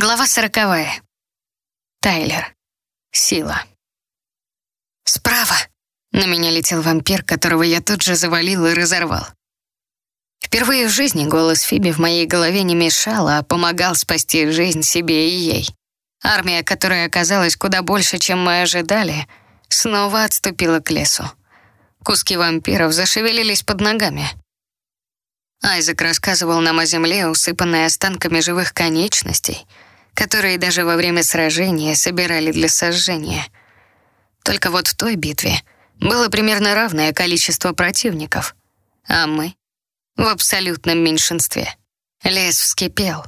Глава сороковая. Тайлер. Сила. «Справа!» На меня летел вампир, которого я тут же завалил и разорвал. Впервые в жизни голос Фиби в моей голове не мешал, а помогал спасти жизнь себе и ей. Армия, которая оказалась куда больше, чем мы ожидали, снова отступила к лесу. Куски вампиров зашевелились под ногами. Айзек рассказывал нам о земле, усыпанной останками живых конечностей — которые даже во время сражения собирали для сожжения. Только вот в той битве было примерно равное количество противников, а мы в абсолютном меньшинстве. Лес вскипел.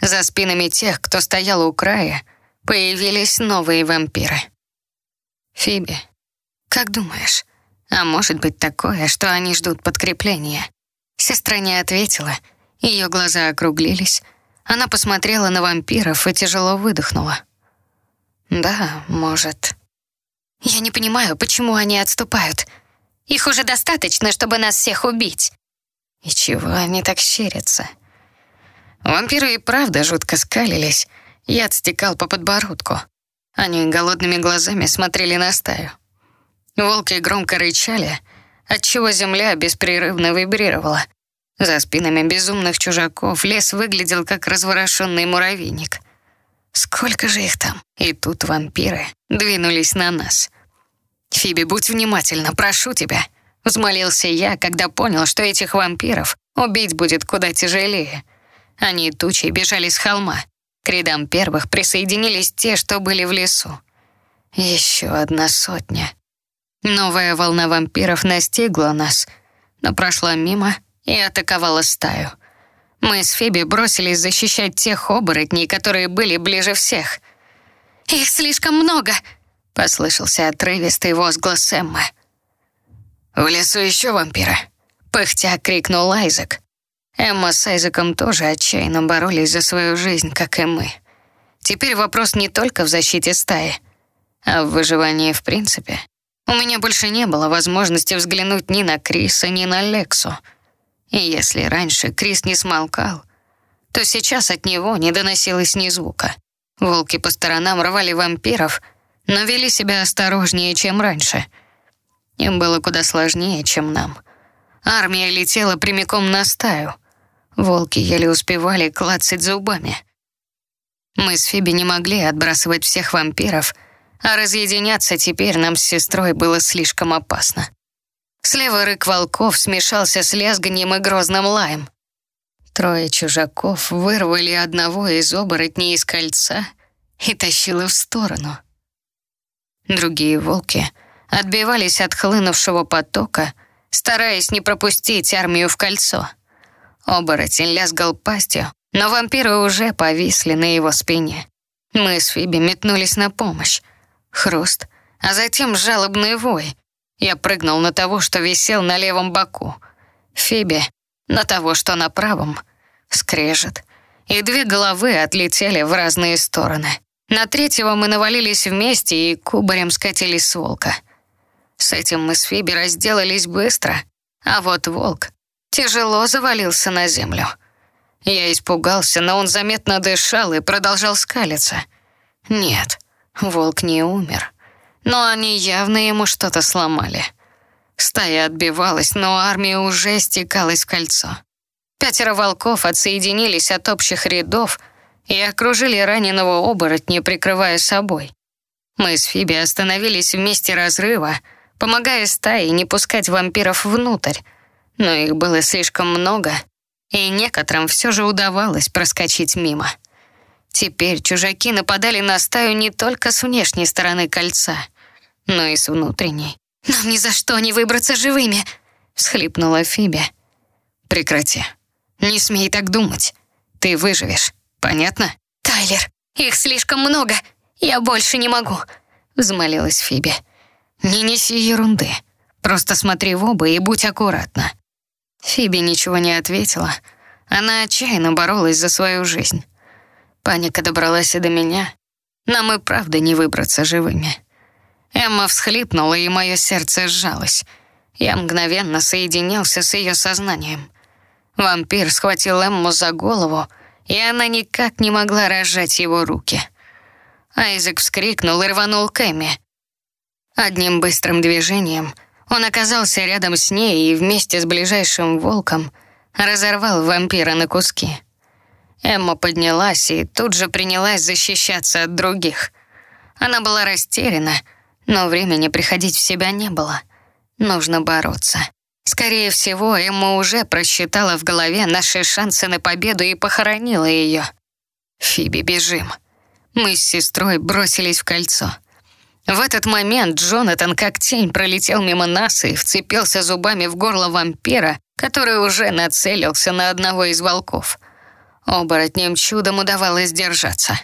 За спинами тех, кто стоял у края, появились новые вампиры. Фиби, как думаешь, а может быть такое, что они ждут подкрепления? Сестра не ответила, ее глаза округлились, она посмотрела на вампиров и тяжело выдохнула. «Да, может». «Я не понимаю, почему они отступают. Их уже достаточно, чтобы нас всех убить». «И чего они так щерятся?» Вампиры и правда жутко скалились. Яд стекал по подбородку. Они голодными глазами смотрели на стаю. Волки громко рычали, отчего земля беспрерывно вибрировала, за спинами безумных чужаков лес выглядел как разворошенный муравейник. Сколько же их там? И тут вампиры двинулись на нас. «Фиби, будь внимательна, прошу тебя», — взмолился я, когда понял, что этих вампиров убить будет куда тяжелее. Они тучей бежали с холма. К рядам первых присоединились те, что были в лесу. Еще одна сотня. Новая волна вампиров настигла нас, но прошла мимо — и атаковала стаю. Мы с Фиби бросились защищать тех оборотней, которые были ближе всех. «Их слишком много!» — послышался отрывистый возглас Эммы. «В лесу еще вампира!» — пыхтя крикнул Айзек. Эмма с Айзеком тоже отчаянно боролись за свою жизнь, как и мы. Теперь вопрос не только в защите стаи, а в выживании в принципе. У меня больше не было возможности взглянуть ни на Криса, ни на Лексу — и если раньше Крис не смолкал, то сейчас от него не доносилось ни звука. Волки по сторонам рвали вампиров, но вели себя осторожнее, чем раньше. Им было куда сложнее, чем нам. Армия летела прямиком на стаю. Волки еле успевали клацать зубами. Мы с Фиби не могли отбрасывать всех вампиров, а разъединяться теперь нам с сестрой было слишком опасно. Слева рык волков смешался с лязганием и грозным лаем. Трое чужаков вырвали одного из оборотней из кольца и тащило в сторону. Другие волки отбивались от хлынувшего потока, стараясь не пропустить армию в кольцо. Оборотень лязгал пастью, но вампиры уже повисли на его спине. Мы с Фиби метнулись на помощь. Хруст, а затем жалобный вой, я прыгнул на того, что висел на левом боку. Фиби на того, что на правом. Скрежет. И две головы отлетели в разные стороны. На третьего мы навалились вместе и кубарем скатились с волка. С этим мы с Фиби разделались быстро, а вот волк тяжело завалился на землю. Я испугался, но он заметно дышал и продолжал скалиться. Нет, волк не умер но они явно ему что-то сломали. Стая отбивалась, но армия уже стекалась в кольцо. Пятеро волков отсоединились от общих рядов и окружили раненого оборотня, прикрывая собой. Мы с Фиби остановились в месте разрыва, помогая стае не пускать вампиров внутрь, но их было слишком много, и некоторым все же удавалось проскочить мимо. Теперь чужаки нападали на стаю не только с внешней стороны кольца, но и с внутренней. «Нам ни за что не выбраться живыми!» — всхлипнула Фиби. «Прекрати. Не смей так думать. Ты выживешь. Понятно?» «Тайлер, их слишком много. Я больше не могу», — взмолилась Фиби. «Не неси ерунды. Просто смотри в оба и будь аккуратна». Фиби ничего не ответила. Она отчаянно боролась за свою жизнь. Паника добралась и до меня. Нам и правда не выбраться живыми. Эмма всхлипнула, и мое сердце сжалось. Я мгновенно соединился с ее сознанием. Вампир схватил Эмму за голову и она никак не могла разжать его руки. Айзек вскрикнул и рванул к Эмми. Одним быстрым движением он оказался рядом с ней и вместе с ближайшим волком разорвал вампира на куски. Эмма поднялась и тут же принялась защищаться от других. Она была растеряна, но времени приходить в себя не было. Нужно бороться. Скорее всего, Эмма уже просчитала в голове наши шансы на победу и похоронила ее. «Фиби, бежим!» Мы с сестрой бросились в кольцо. В этот момент Джонатан как тень пролетел мимо нас и вцепился зубами в горло вампира, который уже нацелился на одного из волков. Оборотням чудом удавалось держаться.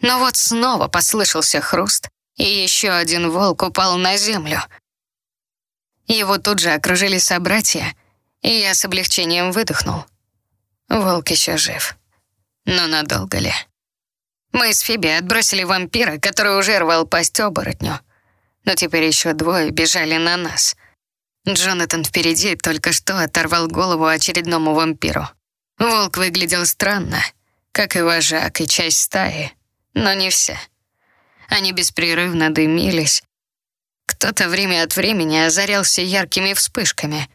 Но вот снова послышался хруст, и еще один волк упал на землю. Его тут же окружили собратья, и я с облегчением выдохнул. Волк еще жив. Но надолго ли? Мы с Фиби отбросили вампира, который уже рвал пасть оборотню. Но теперь еще двое бежали на нас. Джонатан впереди только что оторвал голову очередному вампиру. Волк выглядел странно, как и вожак, и часть стаи, но не все. Они беспрерывно дымились. Кто-то время от времени озарялся яркими вспышками,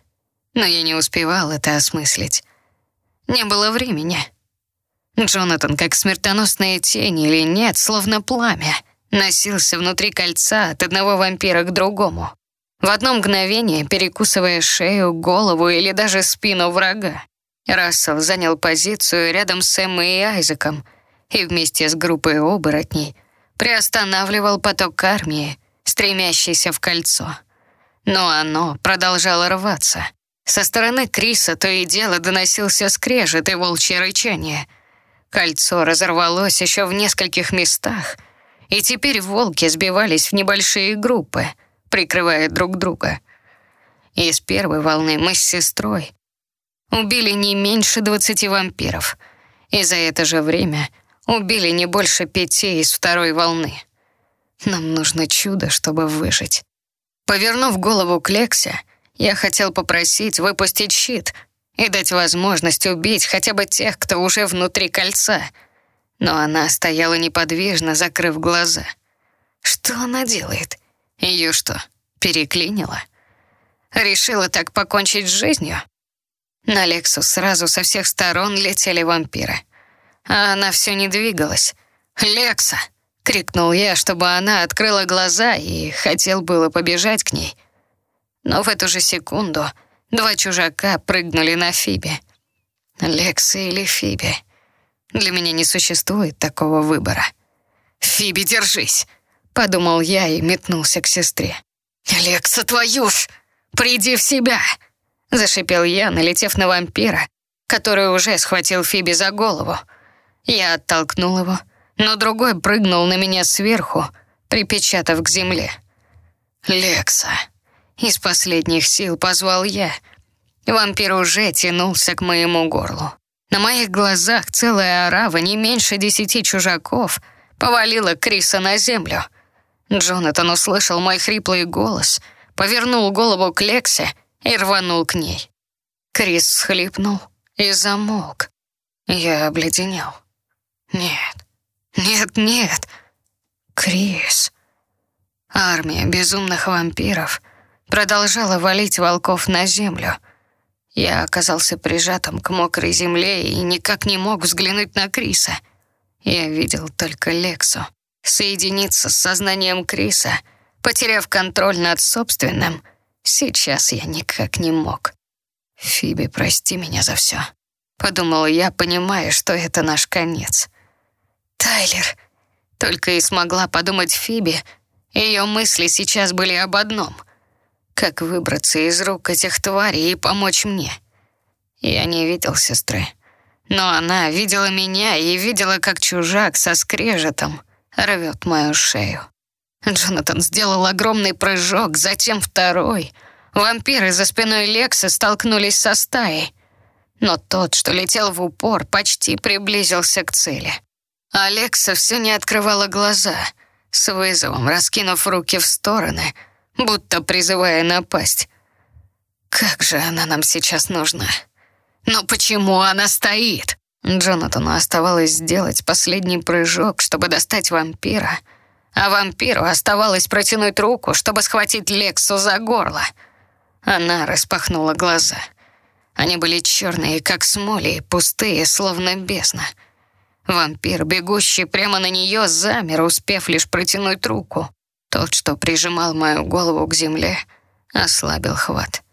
но я не успевал это осмыслить. Не было времени. Джонатан, как смертоносная тень или нет, словно пламя, носился внутри кольца от одного вампира к другому. В одно мгновение перекусывая шею, голову или даже спину врага. Рассел занял позицию рядом с Эммой и Айзеком и вместе с группой оборотней приостанавливал поток армии, стремящийся в кольцо. Но оно продолжало рваться. Со стороны Криса то и дело доносился скрежет и волчье рычание — Кольцо разорвалось еще в нескольких местах, и теперь волки сбивались в небольшие группы, прикрывая друг друга. Из первой волны мы с сестрой убили не меньше двадцати вампиров, и за это же время убили не больше пяти из второй волны. Нам нужно чудо, чтобы выжить. Повернув голову к Лексе, я хотел попросить выпустить щит — и дать возможность убить хотя бы тех, кто уже внутри кольца. Но она стояла неподвижно, закрыв глаза. Что она делает? Ее что, переклинило? Решила так покончить с жизнью? На Лексу сразу со всех сторон летели вампиры. А она все не двигалась. «Лекса!» — крикнул я, чтобы она открыла глаза и хотел было побежать к ней. Но в эту же секунду Два чужака прыгнули на Фиби. Лекса или Фиби. Для меня не существует такого выбора. «Фиби, держись!» — подумал я и метнулся к сестре. «Лекса, твою ж! Приди в себя!» — зашипел я, налетев на вампира, который уже схватил Фиби за голову. Я оттолкнул его, но другой прыгнул на меня сверху, припечатав к земле. «Лекса!» Из последних сил позвал я. Вампир уже тянулся к моему горлу. На моих глазах целая орава, не меньше десяти чужаков, повалила Криса на землю. Джонатан услышал мой хриплый голос, повернул голову к Лексе и рванул к ней. Крис схлипнул и замолк. Я обледенел. Нет, нет, нет. Крис. Армия безумных вампиров — продолжала валить волков на землю. Я оказался прижатым к мокрой земле и никак не мог взглянуть на Криса. Я видел только Лексу. Соединиться с сознанием Криса, потеряв контроль над собственным, сейчас я никак не мог. «Фиби, прости меня за все», — подумал я, понимая, что это наш конец. «Тайлер», — только и смогла подумать Фиби, ее мысли сейчас были об одном — как выбраться из рук этих тварей и помочь мне. Я не видел сестры, но она видела меня и видела, как чужак со скрежетом рвет мою шею. Джонатан сделал огромный прыжок, затем второй. Вампиры за спиной Лекса столкнулись со стаей. Но тот, что летел в упор, почти приблизился к цели. Алекса все не открывала глаза, с вызовом раскинув руки в стороны — будто призывая напасть. Как же она нам сейчас нужна? Но почему она стоит? Джонатану оставалось сделать последний прыжок, чтобы достать вампира, а вампиру оставалось протянуть руку, чтобы схватить Лексу за горло. Она распахнула глаза. Они были черные, как смоли, пустые, словно бездна. Вампир, бегущий прямо на нее, замер, успев лишь протянуть руку. Тот, что прижимал мою голову к земле, ослабил хват.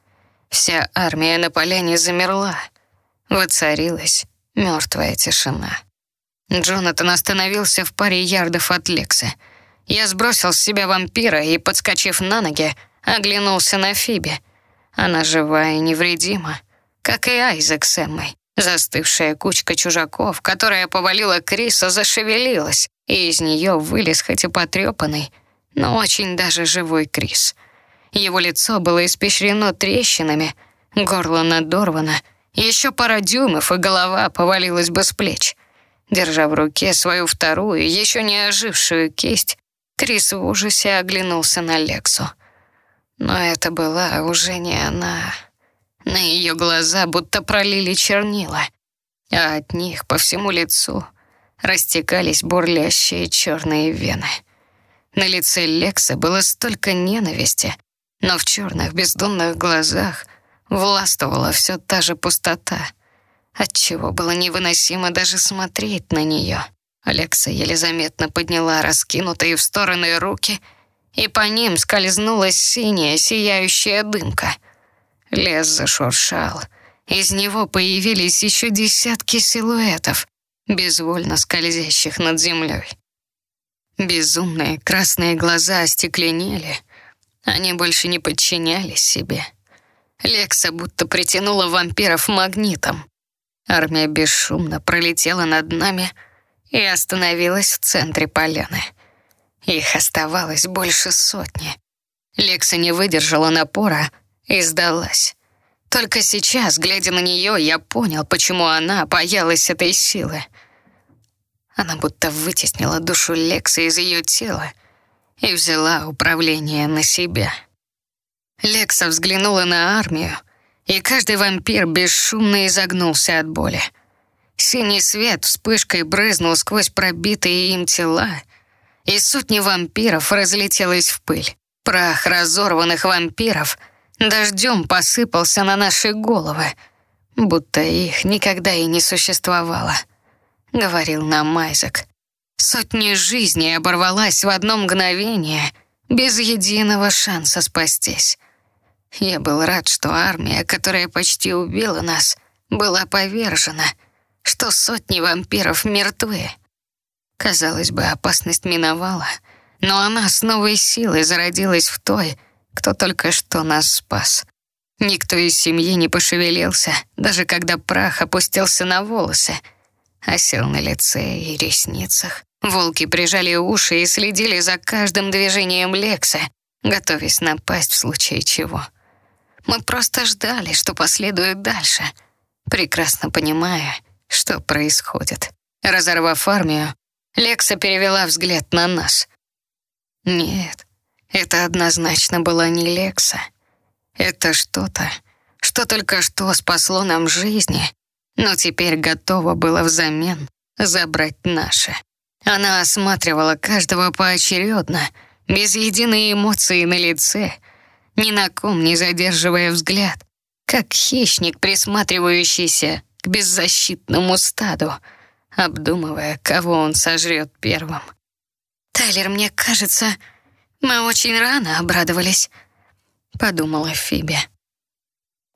Вся армия на поляне замерла. Воцарилась мертвая тишина. Джонатан остановился в паре ярдов от Лекса. Я сбросил с себя вампира и, подскочив на ноги, оглянулся на Фиби. Она жива и невредима, как и Айзек с Эммой. Застывшая кучка чужаков, которая повалила Криса, зашевелилась, и из нее вылез хоть и потрепанный, но очень даже живой Крис. Его лицо было испещрено трещинами, горло надорвано, еще пара дюймов, и голова повалилась бы с плеч. Держа в руке свою вторую, еще не ожившую кисть, Крис в ужасе оглянулся на Лексу. Но это была уже не она. На ее глаза будто пролили чернила, а от них по всему лицу растекались бурлящие черные вены. На лице Лекса было столько ненависти, но в черных бездонных глазах властвовала все та же пустота, отчего было невыносимо даже смотреть на нее. Алекса еле заметно подняла раскинутые в стороны руки, и по ним скользнула синяя сияющая дымка. Лес зашуршал. Из него появились еще десятки силуэтов, безвольно скользящих над землей. Безумные красные глаза остекленели. Они больше не подчинялись себе. Лекса будто притянула вампиров магнитом. Армия бесшумно пролетела над нами и остановилась в центре поляны. Их оставалось больше сотни. Лекса не выдержала напора и сдалась. Только сейчас, глядя на нее, я понял, почему она боялась этой силы. Она будто вытеснила душу Лекса из ее тела и взяла управление на себя. Лекса взглянула на армию, и каждый вампир бесшумно изогнулся от боли. Синий свет вспышкой брызнул сквозь пробитые им тела, и сотни вампиров разлетелась в пыль. Прах разорванных вампиров дождем посыпался на наши головы, будто их никогда и не существовало, говорил нам Майзек. Сотни жизней оборвалась в одно мгновение, без единого шанса спастись. Я был рад, что армия, которая почти убила нас, была повержена, что сотни вампиров мертвы. Казалось бы, опасность миновала, но она с новой силой зародилась в той, кто только что нас спас. Никто из семьи не пошевелился, даже когда прах опустился на волосы, осел на лице и ресницах. Волки прижали уши и следили за каждым движением Лекса, готовясь напасть в случае чего. Мы просто ждали, что последует дальше, прекрасно понимая, что происходит. Разорвав армию, Лекса перевела взгляд на нас. Нет, это однозначно была не Лекса. Это что-то, что только что спасло нам жизни, но теперь готово было взамен забрать наше. Она осматривала каждого поочередно, без единой эмоции на лице — ни на ком не задерживая взгляд, как хищник, присматривающийся к беззащитному стаду, обдумывая, кого он сожрет первым. «Тайлер, мне кажется, мы очень рано обрадовались», — подумала Фиби.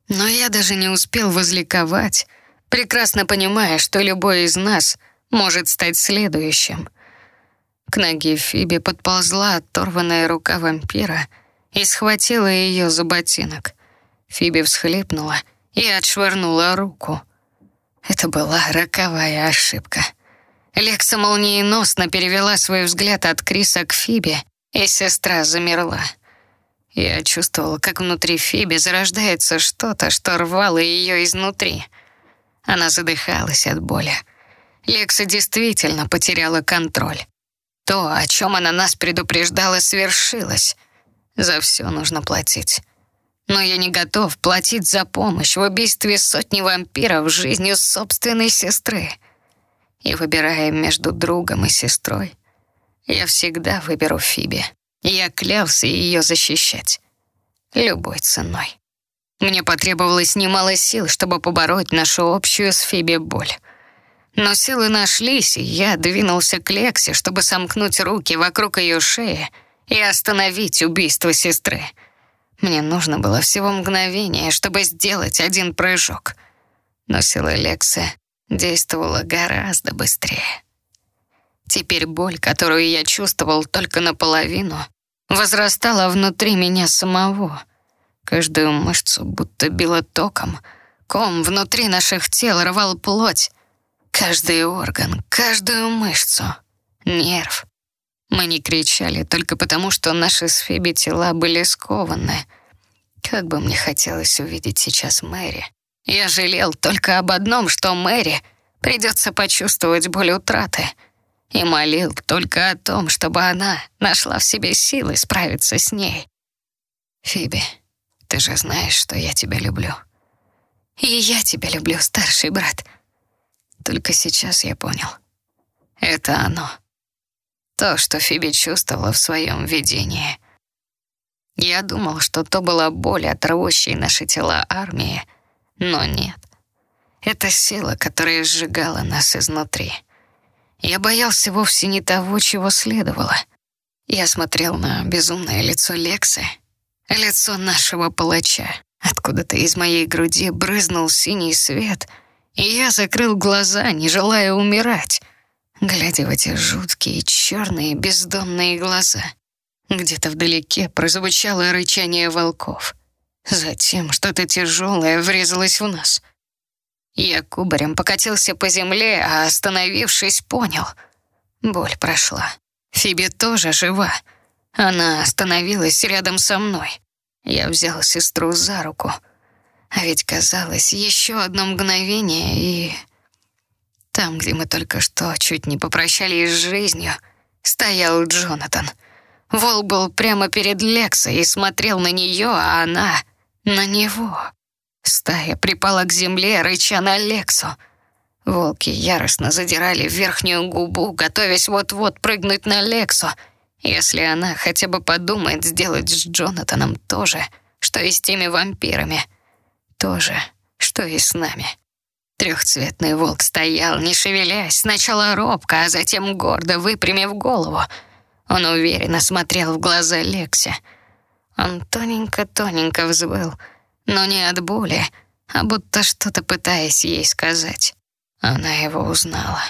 Но я даже не успел возликовать, прекрасно понимая, что любой из нас может стать следующим. К ноге Фиби подползла оторванная рука вампира — и схватила ее за ботинок. Фиби всхлипнула и отшвырнула руку. Это была роковая ошибка. Лекса молниеносно перевела свой взгляд от Криса к Фиби, и сестра замерла. Я чувствовал, как внутри Фиби зарождается что-то, что рвало ее изнутри. Она задыхалась от боли. Лекса действительно потеряла контроль. То, о чем она нас предупреждала, свершилось. За все нужно платить. Но я не готов платить за помощь в убийстве сотни вампиров жизнью собственной сестры. И выбирая между другом и сестрой, я всегда выберу Фиби. Я клялся ее защищать. Любой ценой. Мне потребовалось немало сил, чтобы побороть нашу общую с Фиби боль. Но силы нашлись, и я двинулся к Лексе, чтобы сомкнуть руки вокруг ее шеи и остановить убийство сестры. Мне нужно было всего мгновение, чтобы сделать один прыжок. Но сила Лекса действовала гораздо быстрее. Теперь боль, которую я чувствовал только наполовину, возрастала внутри меня самого. Каждую мышцу будто било током. Ком внутри наших тел рвал плоть. Каждый орган, каждую мышцу, нерв. Мы не кричали только потому, что наши с тела были скованы. Как бы мне хотелось увидеть сейчас Мэри. Я жалел только об одном, что Мэри придется почувствовать боль утраты — и молил только о том, чтобы она нашла в себе силы справиться с ней. Фиби, ты же знаешь, что я тебя люблю. И я тебя люблю, старший брат. Только сейчас я понял. Это оно. То, что Фиби чувствовала в своем видении. Я думал, что то была боль от наши тела армии, но нет. Это сила, которая сжигала нас изнутри. Я боялся вовсе не того, чего следовало. Я смотрел на безумное лицо Лексы, лицо нашего палача. Откуда-то из моей груди брызнул синий свет, и я закрыл глаза, не желая умирать, глядя в эти жуткие, черные, бездонные глаза. Где-то вдалеке прозвучало рычание волков. Затем что-то тяжелое врезалось в нас — я кубарем покатился по земле, а остановившись, понял. Боль прошла. Фиби тоже жива. Она остановилась рядом со мной. Я взял сестру за руку. А ведь казалось, еще одно мгновение, и... Там, где мы только что чуть не попрощались с жизнью, стоял Джонатан. Вол был прямо перед Лексой и смотрел на нее, а она — на него. Стая припала к земле, рыча на Лексу. Волки яростно задирали верхнюю губу, готовясь вот-вот прыгнуть на Лексу, если она хотя бы подумает сделать с Джонатаном то же, что и с теми вампирами. То же, что и с нами. Трехцветный волк стоял, не шевелясь, сначала робко, а затем гордо выпрямив голову. Он уверенно смотрел в глаза Лексе. Он тоненько-тоненько взвыл — но не от боли, а будто что-то пытаясь ей сказать. Она его узнала.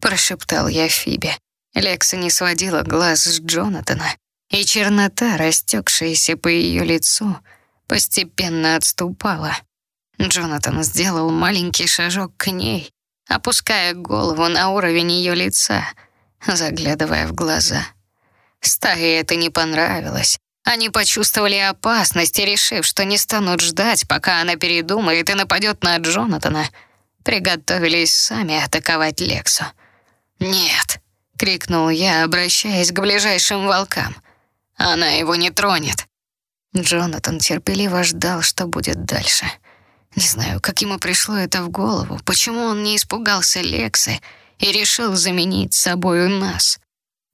Прошептал я Фибе. Лекса не сводила глаз с Джонатана, и чернота, растекшаяся по ее лицу, постепенно отступала. Джонатан сделал маленький шажок к ней, опуская голову на уровень ее лица, заглядывая в глаза. Стае это не понравилось, они почувствовали опасность и, решив, что не станут ждать, пока она передумает и нападет на Джонатана, приготовились сами атаковать Лексу. «Нет!» — крикнул я, обращаясь к ближайшим волкам. «Она его не тронет!» Джонатан терпеливо ждал, что будет дальше. Не знаю, как ему пришло это в голову, почему он не испугался Лексы и решил заменить собою нас.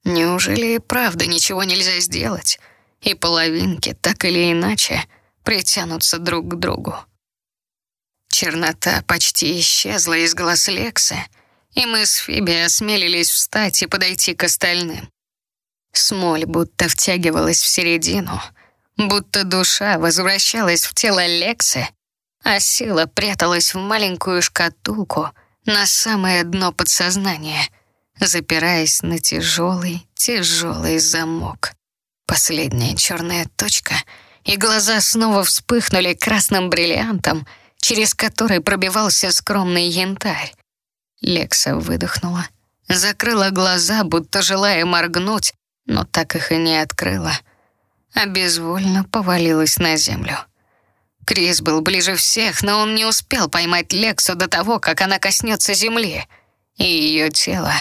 Неужели и правда ничего нельзя сделать? И половинки так или иначе притянутся друг к другу. Чернота почти исчезла из глаз Лекса, и мы с Фиби осмелились встать и подойти к остальным. Смоль будто втягивалась в середину, будто душа возвращалась в тело Лекса, а сила пряталась в маленькую шкатулку на самое дно подсознания, запираясь на тяжелый, тяжелый замок. Последняя черная точка, и глаза снова вспыхнули красным бриллиантом, через который пробивался скромный янтарь. Лекса выдохнула, закрыла глаза, будто желая моргнуть, но так их и не открыла, а безвольно повалилась на землю. Крис был ближе всех, но он не успел поймать Лексу до того, как она коснется земли, и ее тело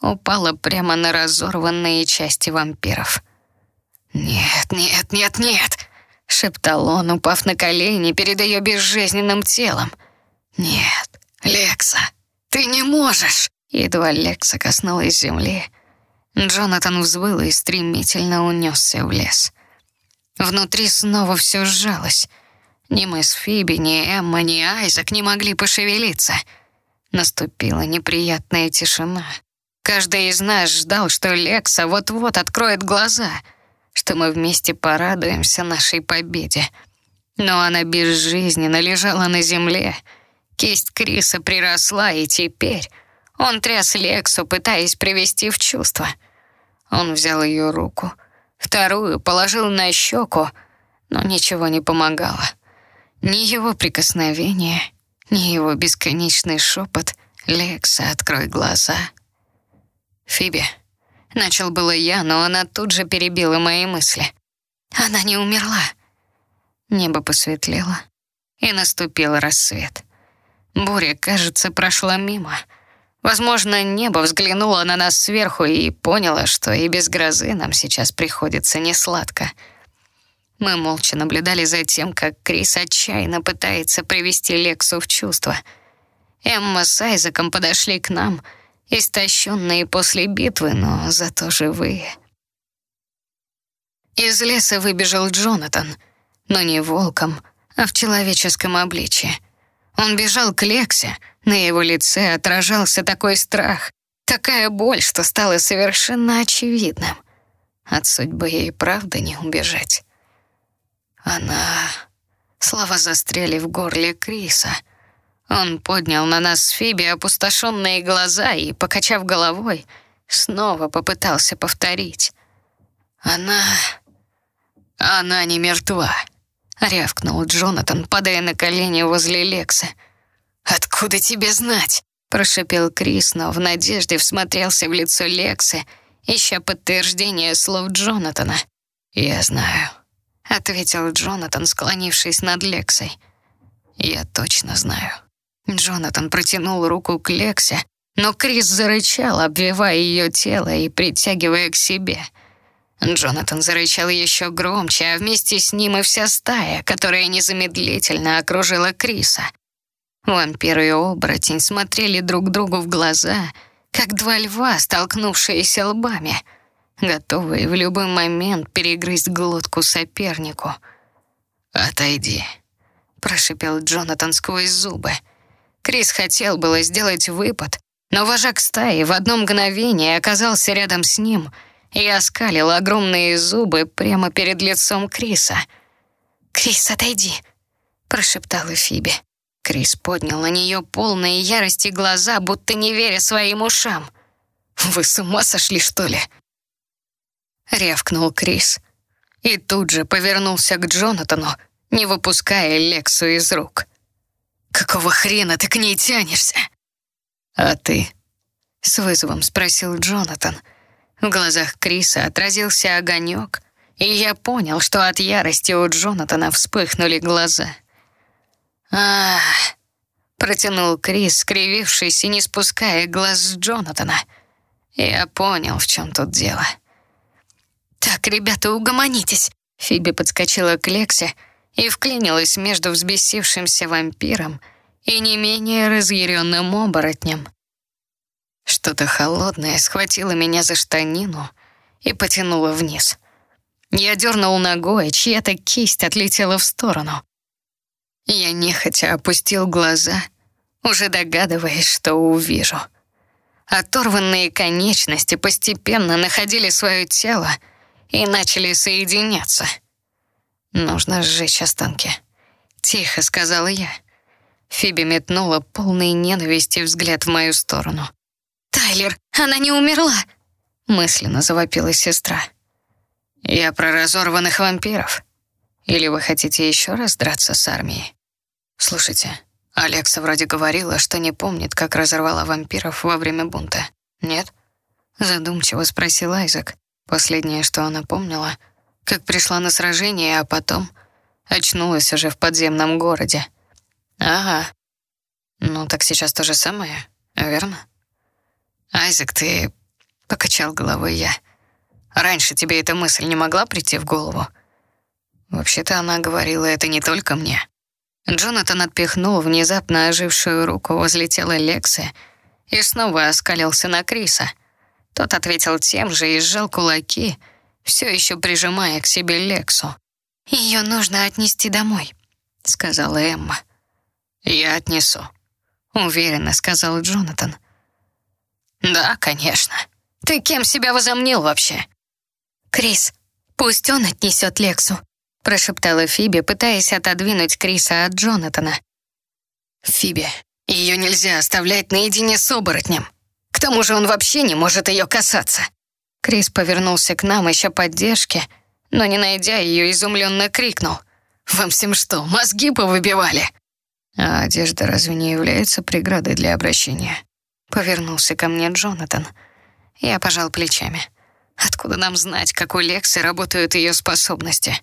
упало прямо на разорванные части вампиров. «Нет, нет, нет, нет!» — шептал он, упав на колени перед ее безжизненным телом. «Нет, Лекса, ты не можешь!» Едва Лекса коснулась земли, Джонатан взвыл и стремительно унесся в лес. Внутри снова все сжалось. Ни мы с Фиби, ни Эмма, ни Айзек не могли пошевелиться. Наступила неприятная тишина. Каждый из нас ждал, что Лекса вот-вот откроет глаза, что мы вместе порадуемся нашей победе. Но она безжизненно лежала на земле. Кисть Криса приросла, и теперь он тряс Лексу, пытаясь привести в чувство. Он взял ее руку, вторую положил на щеку, но ничего не помогало. Ни его прикосновение, ни его бесконечный шепот «Лекса, открой глаза». «Фиби». Начал было я, но она тут же перебила мои мысли. Она не умерла. Небо посветлело, и наступил рассвет. Буря, кажется, прошла мимо. Возможно, небо взглянуло на нас сверху и поняло, что и без грозы нам сейчас приходится несладко. Мы молча наблюдали за тем, как Крис отчаянно пытается привести Лексу в чувство. Эмма с Айзеком подошли к нам — истощенные после битвы, но зато живые. Из леса выбежал Джонатан, но не волком, а в человеческом обличье. Он бежал к Лексе, на его лице отражался такой страх, такая боль, что стало совершенно очевидным. От судьбы ей правда не убежать. Она... Слова застряли в горле Криса — он поднял на нас с Фиби опустошенные глаза и, покачав головой, снова попытался повторить. «Она... она не мертва», — рявкнул Джонатан, падая на колени возле Лекса. «Откуда тебе знать?» — прошепел Крис, но в надежде всмотрелся в лицо Лекса, ища подтверждение слов Джонатана. «Я знаю», — ответил Джонатан, склонившись над Лексой. «Я точно знаю». Джонатан протянул руку к Лексе, но Крис зарычал, обвивая ее тело и притягивая к себе. Джонатан зарычал еще громче, а вместе с ним и вся стая, которая незамедлительно окружила Криса. Вампир и оборотень смотрели друг другу в глаза, как два льва, столкнувшиеся лбами, готовые в любой момент перегрызть глотку сопернику. «Отойди», — прошипел Джонатан сквозь зубы. Крис хотел было сделать выпад, но вожак стаи в одно мгновение оказался рядом с ним и оскалил огромные зубы прямо перед лицом Криса. «Крис, отойди!» — прошептала Фиби. Крис поднял на нее полные ярости глаза, будто не веря своим ушам. «Вы с ума сошли, что ли?» Рявкнул Крис. И тут же повернулся к Джонатану, не выпуская Лексу из рук. Какого хрена ты к ней тянешься? А ты? С вызовом спросил Джонатан. В глазах Криса отразился огонек, и я понял, что от ярости у Джонатана вспыхнули глаза. а протянул Крис, скривившись и не спуская глаз с Джонатана. Я понял, в чем тут дело. «Так, ребята, угомонитесь!» Фиби подскочила к Лексе, и вклинилась между взбесившимся вампиром и не менее разъяренным оборотнем. Что-то холодное схватило меня за штанину и потянуло вниз. Я дернул ногой, чья-то кисть отлетела в сторону. Я нехотя опустил глаза, уже догадываясь, что увижу. Оторванные конечности постепенно находили свое тело и начали соединяться — Нужно сжечь останки. Тихо сказала я. Фиби метнула полный ненависти взгляд в мою сторону. «Тайлер, она не умерла!» Мысленно завопила сестра. «Я про разорванных вампиров. Или вы хотите еще раз драться с армией? Слушайте, Алекса вроде говорила, что не помнит, как разорвала вампиров во время бунта. Нет?» Задумчиво спросил Айзек. Последнее, что она помнила — как пришла на сражение, а потом очнулась уже в подземном городе. Ага. Ну, так сейчас то же самое, верно? Айзек, ты... Покачал головой я. Раньше тебе эта мысль не могла прийти в голову? Вообще-то она говорила это не только мне. Джонатан отпихнул внезапно ожившую руку возле тела Лексы и снова оскалился на Криса. Тот ответил тем же и сжал кулаки, все еще прижимая к себе Лексу. «Ее нужно отнести домой», — сказала Эмма. «Я отнесу», — уверенно сказал Джонатан. «Да, конечно. Ты кем себя возомнил вообще?» «Крис, пусть он отнесет Лексу», — прошептала Фиби, пытаясь отодвинуть Криса от Джонатана. «Фиби, ее нельзя оставлять наедине с оборотнем. К тому же он вообще не может ее касаться». Крис повернулся к нам, ища поддержки, но, не найдя ее, изумленно крикнул. «Вам всем что, мозги повыбивали?» «А одежда разве не является преградой для обращения?» Повернулся ко мне Джонатан. Я пожал плечами. Откуда нам знать, как у Лексы работают ее способности?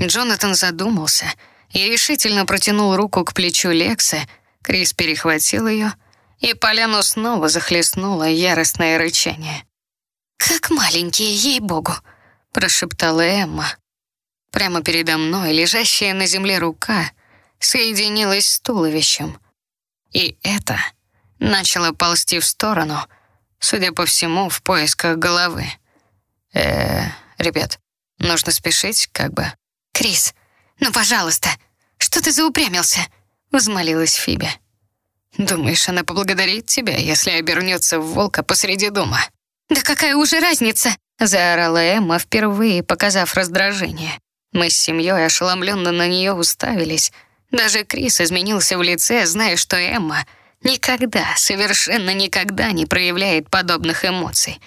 Джонатан задумался и решительно протянул руку к плечу Лексы. Крис перехватил ее, и поляну снова захлестнуло яростное рычание. «Как маленькие, ей-богу!» — прошептала Эмма. Прямо передо мной лежащая на земле рука соединилась с туловищем. И это начало ползти в сторону, судя по всему, в поисках головы. Э, ребят, нужно спешить, как бы. Крис, ну, пожалуйста, что ты заупрямился? Взмолилась Фиби. Думаешь, она поблагодарит тебя, если обернется в волка посреди дома? Да какая уже разница? Заорала Эмма, впервые показав раздражение. Мы с семьей ошеломленно на нее уставились. Даже Крис изменился в лице, зная, что Эмма никогда, совершенно никогда не проявляет подобных эмоций.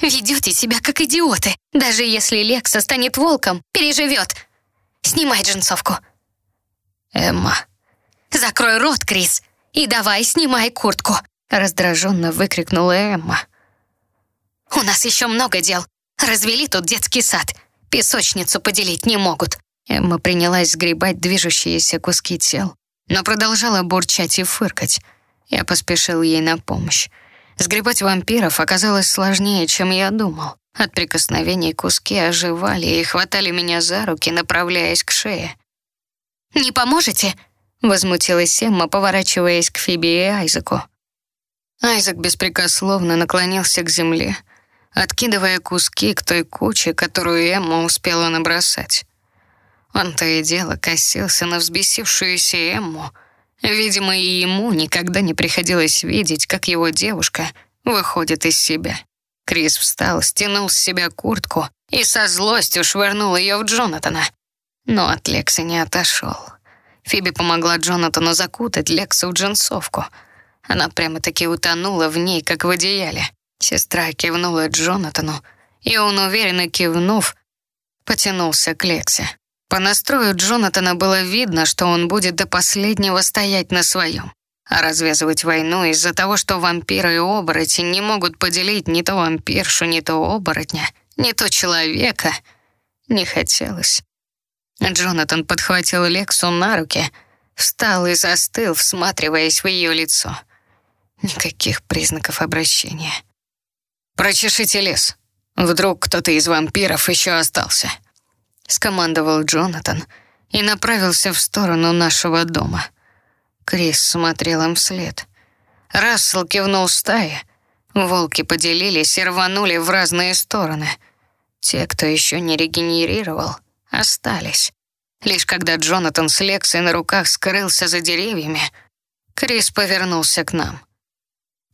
Ведете себя как идиоты. Даже если Лекса станет волком, переживет. Снимай джинсовку. Эмма. Закрой рот, Крис, и давай снимай куртку. Раздраженно выкрикнула Эмма. У нас еще много дел. Развели тут детский сад. Песочницу поделить не могут. Эмма принялась сгребать движущиеся куски тел, но продолжала бурчать и фыркать. Я поспешил ей на помощь. Сгребать вампиров оказалось сложнее, чем я думал. От прикосновений куски оживали и хватали меня за руки, направляясь к шее. «Не поможете?» — возмутилась Эмма, поворачиваясь к Фиби и Айзеку. Айзек беспрекословно наклонился к земле, откидывая куски к той куче, которую Эмма успела набросать. Он то и дело косился на взбесившуюся Эмму, Видимо, и ему никогда не приходилось видеть, как его девушка выходит из себя. Крис встал, стянул с себя куртку и со злостью швырнул ее в Джонатана. Но от Лекса не отошел. Фиби помогла Джонатану закутать Лексу в джинсовку. Она прямо-таки утонула в ней, как в одеяле. Сестра кивнула Джонатану, и он, уверенно кивнув, потянулся к Лексе. По настрою Джонатана было видно, что он будет до последнего стоять на своем. А развязывать войну из-за того, что вампиры и оборотень не могут поделить ни то вампиршу, ни то оборотня, ни то человека, не хотелось. Джонатан подхватил Лексу на руки, встал и застыл, всматриваясь в ее лицо. Никаких признаков обращения. «Прочешите лес. Вдруг кто-то из вампиров еще остался», скомандовал Джонатан и направился в сторону нашего дома. Крис смотрел им вслед. Рассел кивнул стае. Волки поделились и рванули в разные стороны. Те, кто еще не регенерировал, остались. Лишь когда Джонатан с Лексой на руках скрылся за деревьями, Крис повернулся к нам.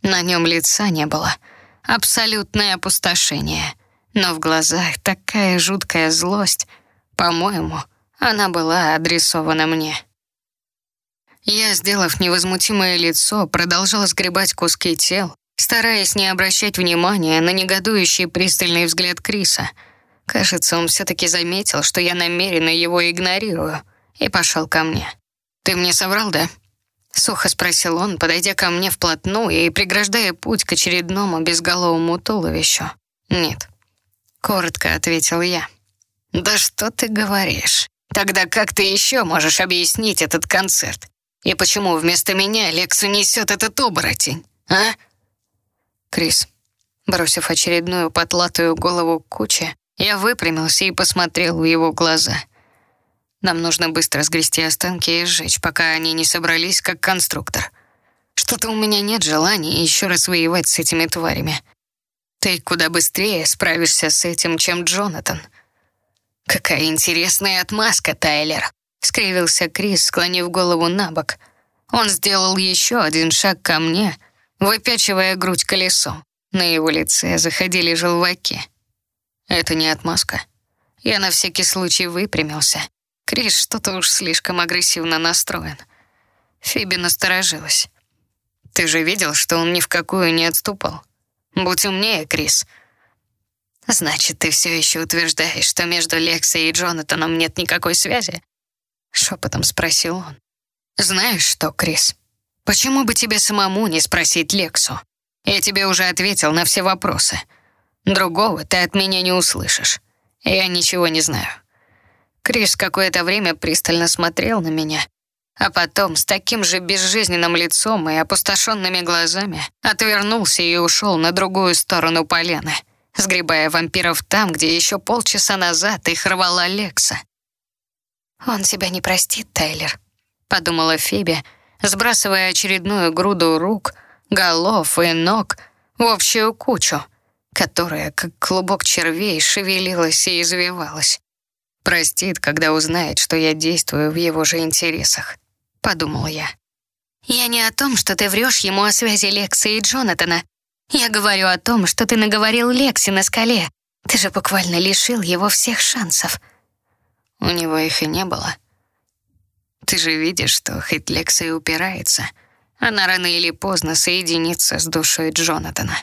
На нем лица не было. Абсолютное опустошение. Но в глазах такая жуткая злость, по-моему, она была адресована мне. Я, сделав невозмутимое лицо, продолжал сгребать куски тел, стараясь не обращать внимания на негодующий пристальный взгляд Криса. Кажется, он все-таки заметил, что я намеренно его игнорирую, и пошел ко мне. «Ты мне соврал, да?» Сухо спросил он, подойдя ко мне вплотную и преграждая путь к очередному безголовому туловищу. «Нет». Коротко ответил я. «Да что ты говоришь? Тогда как ты еще можешь объяснить этот концерт? И почему вместо меня Лексу несет этот оборотень, а?» Крис, бросив очередную потлатую голову куче, я выпрямился и посмотрел в его глаза. Нам нужно быстро сгрести останки и сжечь, пока они не собрались как конструктор. Что-то у меня нет желания еще раз воевать с этими тварями. Ты куда быстрее справишься с этим, чем Джонатан. Какая интересная отмазка, Тайлер, скривился Крис, склонив голову на бок. Он сделал еще один шаг ко мне, выпячивая грудь колесом. На его лице заходили желваки. Это не отмазка. Я на всякий случай выпрямился. Крис что-то уж слишком агрессивно настроен. Фиби насторожилась. Ты же видел, что он ни в какую не отступал. Будь умнее, Крис. Значит, ты все еще утверждаешь, что между Лексой и Джонатаном нет никакой связи? Шепотом спросил он. Знаешь что, Крис? Почему бы тебе самому не спросить Лексу? Я тебе уже ответил на все вопросы. Другого ты от меня не услышишь. Я ничего не знаю. Крис какое-то время пристально смотрел на меня, а потом с таким же безжизненным лицом и опустошенными глазами отвернулся и ушел на другую сторону поляны, сгребая вампиров там, где еще полчаса назад их рвала Лекса. «Он тебя не простит, Тайлер», — подумала Фиби, сбрасывая очередную груду рук, голов и ног в общую кучу, которая, как клубок червей, шевелилась и извивалась. Простит, когда узнает, что я действую в его же интересах подумала я. Я не о том, что ты врешь ему о связи Лекса и Джонатана. Я говорю о том, что ты наговорил Лекси на скале. Ты же буквально лишил его всех шансов. У него их и не было. Ты же видишь, что хоть Лекса и упирается, она рано или поздно соединится с душой Джонатана.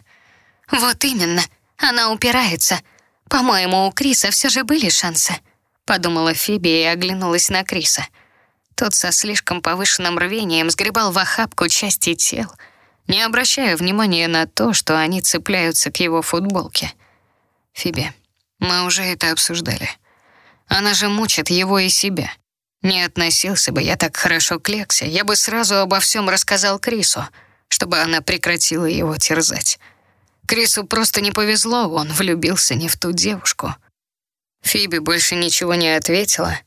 Вот именно, она упирается. По-моему, у Криса все же были шансы, подумала Фиби и оглянулась на Криса. Тот со слишком повышенным рвением сгребал в охапку части тел, не обращая внимания на то, что они цепляются к его футболке. «Фиби, мы уже это обсуждали. Она же мучит его и себя. Не относился бы я так хорошо к Лексе, я бы сразу обо всем рассказал Крису, чтобы она прекратила его терзать. Крису просто не повезло, он влюбился не в ту девушку». Фиби больше ничего не ответила,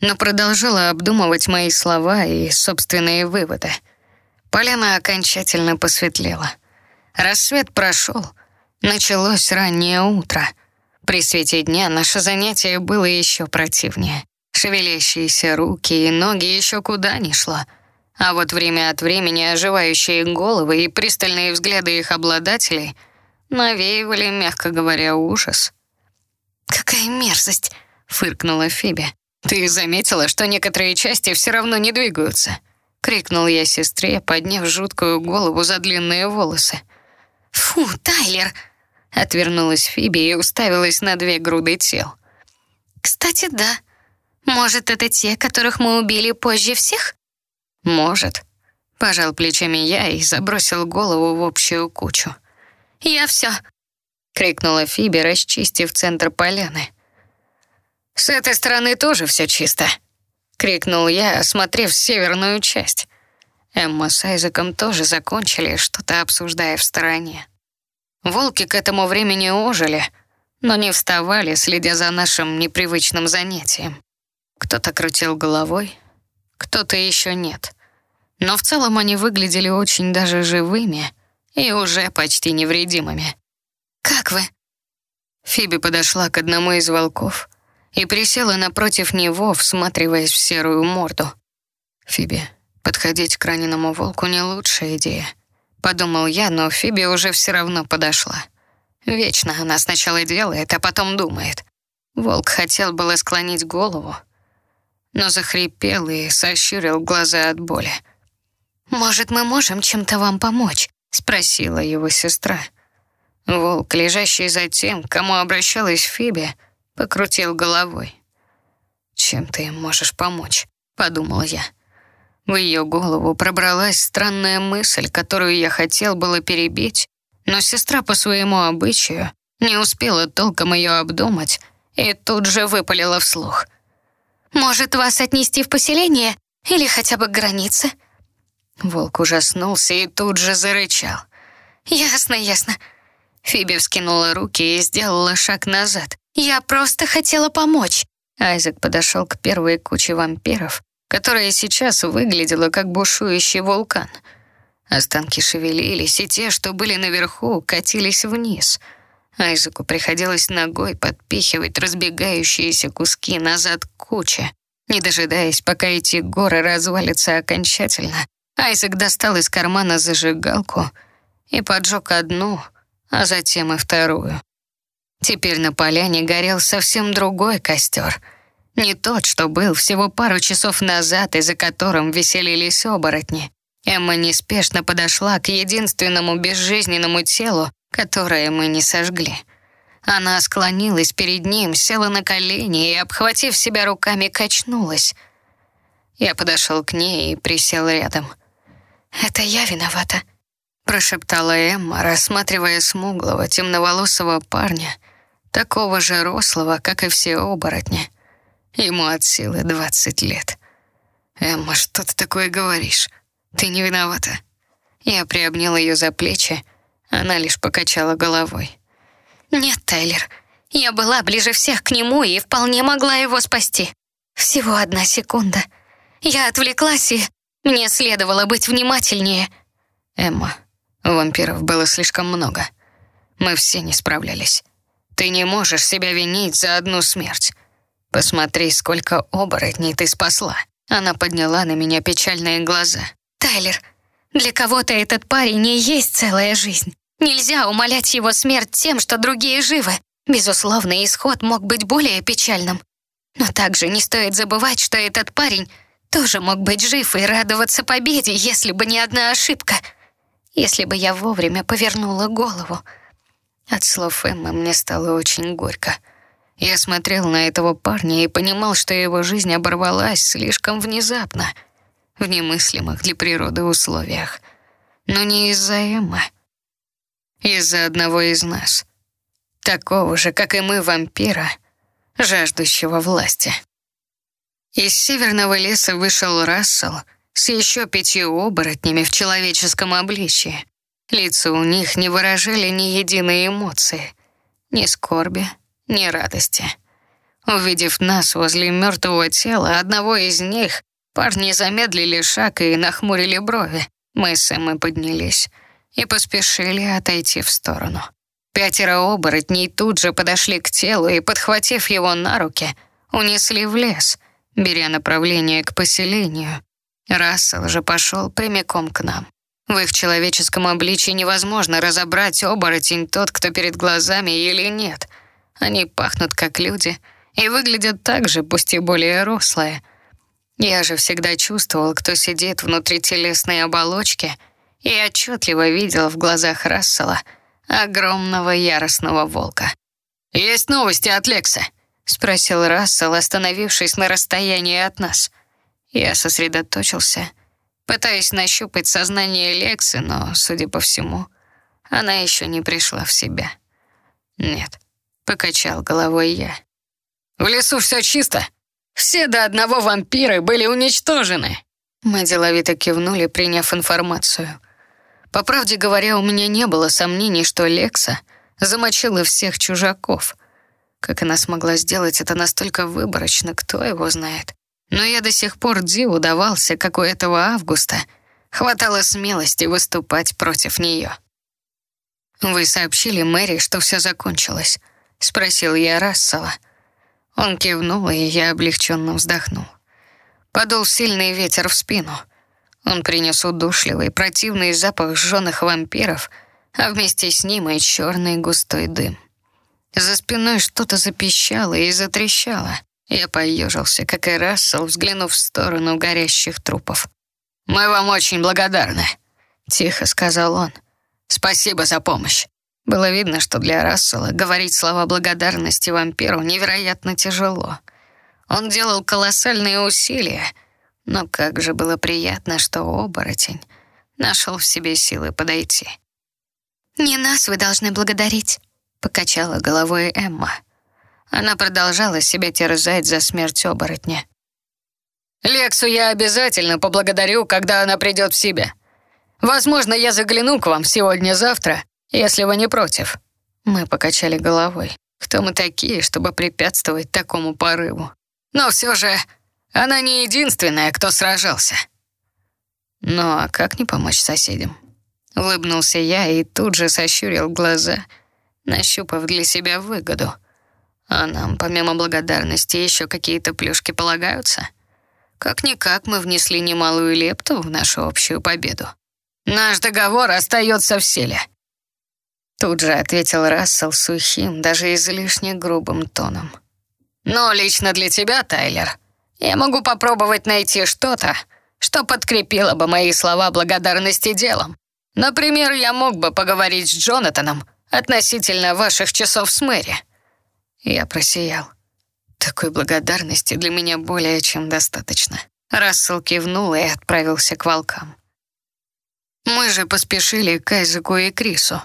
но продолжала обдумывать мои слова и собственные выводы. Поляна окончательно посветлела. Рассвет прошел. Началось раннее утро. При свете дня наше занятие было еще противнее. Шевелящиеся руки и ноги еще куда ни шло. А вот время от времени оживающие головы и пристальные взгляды их обладателей навеивали, мягко говоря, ужас. «Какая мерзость!» — фыркнула Фиби. «Ты заметила, что некоторые части все равно не двигаются?» — крикнул я сестре, подняв жуткую голову за длинные волосы. «Фу, Тайлер!» — отвернулась Фиби и уставилась на две груды тел. «Кстати, да. Может, это те, которых мы убили позже всех?» «Может», — пожал плечами я и забросил голову в общую кучу. «Я все!» — крикнула Фиби, расчистив центр поляны. «С этой стороны тоже все чисто», — крикнул я, осмотрев северную часть. Эмма с Айзеком тоже закончили, что-то обсуждая в стороне. Волки к этому времени ожили, но не вставали, следя за нашим непривычным занятием. Кто-то крутил головой, кто-то еще нет. Но в целом они выглядели очень даже живыми и уже почти невредимыми. «Как вы?» Фиби подошла к одному из волков — и присела напротив него, всматриваясь в серую морду. «Фиби, подходить к раненому волку не лучшая идея», — подумал я, но Фиби уже все равно подошла. Вечно она сначала делает, а потом думает. Волк хотел было склонить голову, но захрипел и сощурил глаза от боли. «Может, мы можем чем-то вам помочь?» — спросила его сестра. Волк, лежащий за тем, кому обращалась Фиби, — покрутил головой. «Чем ты можешь помочь?» — подумал я. В ее голову пробралась странная мысль, которую я хотел было перебить, но сестра по своему обычаю не успела толком ее обдумать и тут же выпалила вслух. «Может, вас отнести в поселение или хотя бы к границе?» Волк ужаснулся и тут же зарычал. «Ясно, ясно». Фиби вскинула руки и сделала шаг назад. Я просто хотела помочь. Айзек подошел к первой куче вампиров, которая сейчас выглядела как бушующий вулкан. Останки шевелились, и те, что были наверху, катились вниз. Айзеку приходилось ногой подпихивать разбегающиеся куски назад к куче. Не дожидаясь, пока эти горы развалятся окончательно, Айзек достал из кармана зажигалку и поджег одну, а затем и вторую. Теперь на поляне горел совсем другой костер. Не тот, что был всего пару часов назад и за которым веселились оборотни. Эмма неспешно подошла к единственному безжизненному телу, которое мы не сожгли. Она склонилась перед ним, села на колени и, обхватив себя руками, качнулась. Я подошел к ней и присел рядом. «Это я виновата», — прошептала Эмма, рассматривая смуглого, темноволосого парня, такого же рослого, как и все оборотни. Ему от силы двадцать лет. «Эмма, что ты такое говоришь? Ты не виновата». Я приобнял ее за плечи, она лишь покачала головой. «Нет, Тайлер, я была ближе всех к нему и вполне могла его спасти. Всего одна секунда. Я отвлеклась, и мне следовало быть внимательнее». «Эмма, вампиров было слишком много. Мы все не справлялись. Ты не можешь себя винить за одну смерть. Посмотри, сколько оборотней ты спасла». Она подняла на меня печальные глаза. «Тайлер, для кого-то этот парень не есть целая жизнь. Нельзя умолять его смерть тем, что другие живы. Безусловно, исход мог быть более печальным. Но также не стоит забывать, что этот парень тоже мог быть жив и радоваться победе, если бы не одна ошибка. Если бы я вовремя повернула голову. От слов Эммы мне стало очень горько. Я смотрел на этого парня и понимал, что его жизнь оборвалась слишком внезапно, в немыслимых для природы условиях. Но не из-за Эммы из-за одного из нас. Такого же, как и мы, вампира, жаждущего власти. Из северного леса вышел Рассел с еще пятью оборотнями в человеческом обличье. Лица у них не выражали ни единой эмоции, ни скорби, ни радости. Увидев нас возле мертвого тела одного из них, парни замедлили шаг и нахмурили брови. Мы с Эммой поднялись и поспешили отойти в сторону. Пятеро оборотней тут же подошли к телу и, подхватив его на руки, унесли в лес, беря направление к поселению. Рассел же пошел прямиком к нам. В их человеческом обличии невозможно разобрать, оборотень тот, кто перед глазами или нет. Они пахнут как люди и выглядят так же, пусть и более рослые. Я же всегда чувствовал, кто сидит внутри телесной оболочки — и отчетливо видел в глазах Рассела огромного яростного волка. «Есть новости от Лекса?» — спросил Рассел, остановившись на расстоянии от нас. Я сосредоточился, пытаясь нащупать сознание Лексы, но, судя по всему, она еще не пришла в себя. «Нет», — покачал головой я. «В лесу все чисто. Все до одного вампиры были уничтожены». Мы деловито кивнули, приняв информацию. По правде говоря, у меня не было сомнений, что Лекса замочила всех чужаков. Как она смогла сделать это настолько выборочно, кто его знает. Но я до сих пор диву давался, как у этого Августа хватало смелости выступать против нее. «Вы сообщили Мэри, что все закончилось?» — спросил я Рассела. Он кивнул, и я облегченно вздохнул. Подул сильный ветер в спину — он принес удушливый, противный запах сжёных вампиров, а вместе с ним и черный густой дым. За спиной что-то запищало и затрещало. Я поежился, как и Рассел, взглянув в сторону горящих трупов. «Мы вам очень благодарны», — тихо сказал он. «Спасибо за помощь». Было видно, что для Рассела говорить слова благодарности вампиру невероятно тяжело. Он делал колоссальные усилия — но как же было приятно, что оборотень нашел в себе силы подойти. «Не нас вы должны благодарить», — покачала головой Эмма. Она продолжала себя терзать за смерть оборотня. «Лексу я обязательно поблагодарю, когда она придет в себя. Возможно, я загляну к вам сегодня-завтра, если вы не против». Мы покачали головой. Кто мы такие, чтобы препятствовать такому порыву? Но все же она не единственная, кто сражался. Ну а как не помочь соседям? Улыбнулся я и тут же сощурил глаза, нащупав для себя выгоду. А нам, помимо благодарности, еще какие-то плюшки полагаются? Как-никак мы внесли немалую лепту в нашу общую победу. Наш договор остается в силе. Тут же ответил Рассел сухим, даже излишне грубым тоном. Но лично для тебя, Тайлер, я могу попробовать найти что-то, что подкрепило бы мои слова благодарности делом. Например, я мог бы поговорить с Джонатаном относительно ваших часов с Мэри. Я просиял. Такой благодарности для меня более чем достаточно. Рассел кивнул и отправился к волкам. Мы же поспешили к Айзеку и Крису.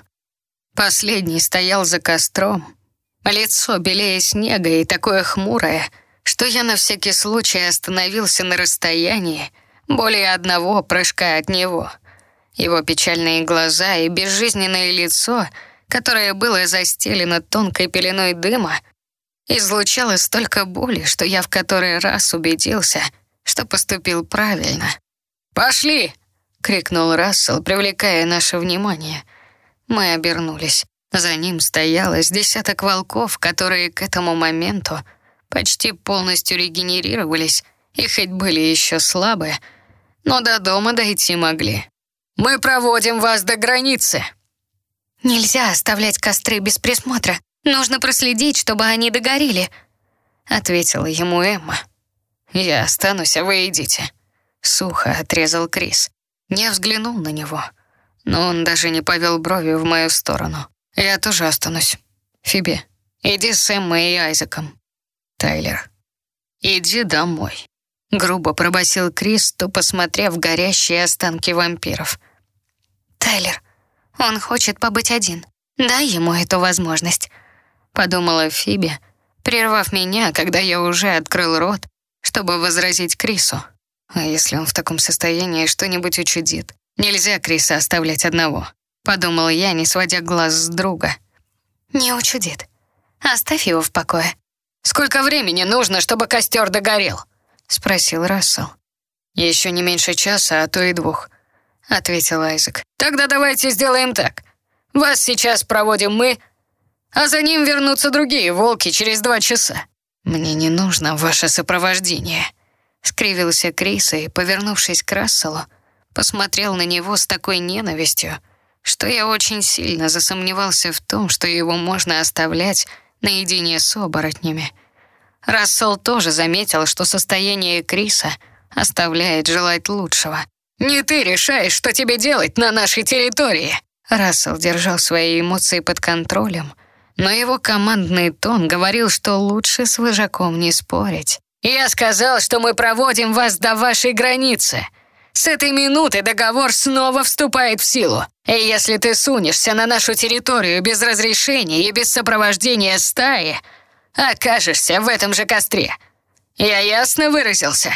Последний стоял за костром. Лицо белее снега и такое хмурое, что я на всякий случай остановился на расстоянии более одного прыжка от него. Его печальные глаза и безжизненное лицо, которое было застелено тонкой пеленой дыма, излучало столько боли, что я в который раз убедился, что поступил правильно. «Пошли!» — крикнул Рассел, привлекая наше внимание. Мы обернулись. За ним стояло с десяток волков, которые к этому моменту почти полностью регенерировались и хоть были еще слабые, но до дома дойти могли. «Мы проводим вас до границы!» «Нельзя оставлять костры без присмотра. Нужно проследить, чтобы они догорели», — ответила ему Эмма. «Я останусь, а вы идите», — сухо отрезал Крис. Я взглянул на него, но он даже не повел бровью в мою сторону. «Я тоже останусь. Фиби, иди с Эммой и Айзеком. Тайлер, иди домой». Грубо пробасил Крис, то посмотрев горящие останки вампиров. «Тайлер, он хочет побыть один. Дай ему эту возможность», — подумала Фиби, прервав меня, когда я уже открыл рот, чтобы возразить Крису. А если он в таком состоянии что-нибудь учудит? Нельзя Криса оставлять одного, подумал я, не сводя глаз с друга. Не учудит. Оставь его в покое. Сколько времени нужно, чтобы костер догорел? спросил Рассел. Еще не меньше часа, а то и двух, ответил Айзек. Тогда давайте сделаем так. Вас сейчас проводим мы, а за ним вернутся другие волки через два часа. Мне не нужно ваше сопровождение, скривился Крис и, повернувшись к Расселу, посмотрел на него с такой ненавистью, что я очень сильно засомневался в том, что его можно оставлять наедине с оборотнями. Рассел тоже заметил, что состояние Криса оставляет желать лучшего. «Не ты решаешь, что тебе делать на нашей территории!» Рассел держал свои эмоции под контролем, но его командный тон говорил, что лучше с выжаком не спорить. «Я сказал, что мы проводим вас до вашей границы. С этой минуты договор снова вступает в силу. И если ты сунешься на нашу территорию без разрешения и без сопровождения стаи, окажешься в этом же костре. Я ясно выразился?»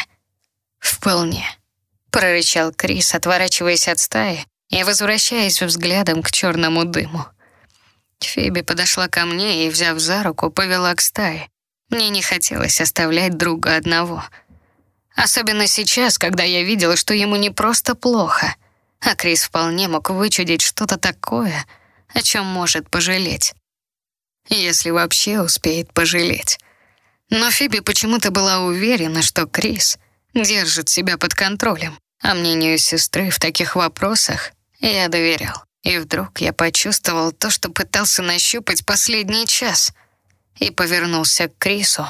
«Вполне», — прорычал Крис, отворачиваясь от стаи и возвращаясь взглядом к черному дыму. Фиби подошла ко мне и, взяв за руку, повела к стае. Мне не хотелось оставлять друга одного. Особенно сейчас, когда я видела, что ему не просто плохо, а Крис вполне мог вычудить что-то такое, о чем может пожалеть если вообще успеет пожалеть. Но Фиби почему-то была уверена, что Крис держит себя под контролем, а мнению сестры в таких вопросах я доверял. И вдруг я почувствовал то, что пытался нащупать последний час, и повернулся к Крису,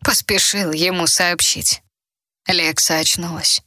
поспешил ему сообщить. Лекса очнулась.